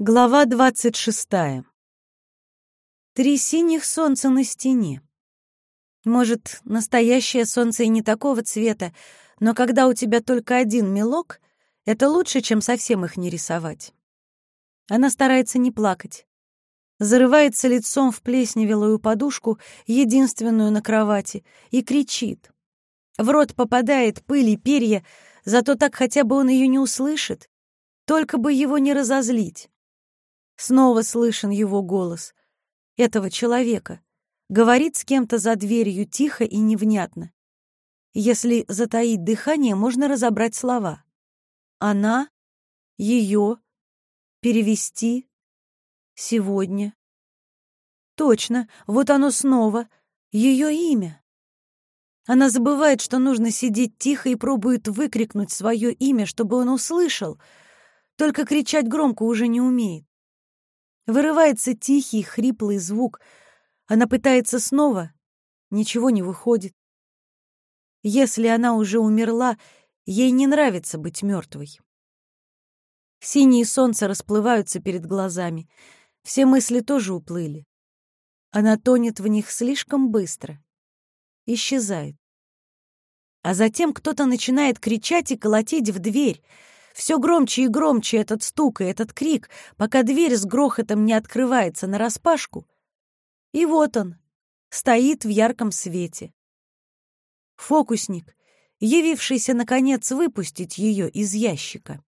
Глава двадцать шестая. Три синих солнца на стене. Может, настоящее солнце и не такого цвета, но когда у тебя только один мелок, это лучше, чем совсем их не рисовать. Она старается не плакать. Зарывается лицом в плесневелую подушку, единственную на кровати, и кричит. В рот попадает пыль и перья, зато так хотя бы он ее не услышит, только бы его не разозлить. Снова слышен его голос. Этого человека. Говорит с кем-то за дверью тихо и невнятно. Если затаить дыхание, можно разобрать слова. Она, ее, перевести, сегодня. Точно, вот оно снова, ее имя. Она забывает, что нужно сидеть тихо и пробует выкрикнуть свое имя, чтобы он услышал, только кричать громко уже не умеет. Вырывается тихий, хриплый звук. Она пытается снова. Ничего не выходит. Если она уже умерла, ей не нравится быть мертвой. Синие солнца расплываются перед глазами. Все мысли тоже уплыли. Она тонет в них слишком быстро. Исчезает. А затем кто-то начинает кричать и колотить в дверь — все громче и громче этот стук и этот крик, пока дверь с грохотом не открывается нараспашку. И вот он, стоит в ярком свете. Фокусник, явившийся, наконец, выпустить ее из ящика.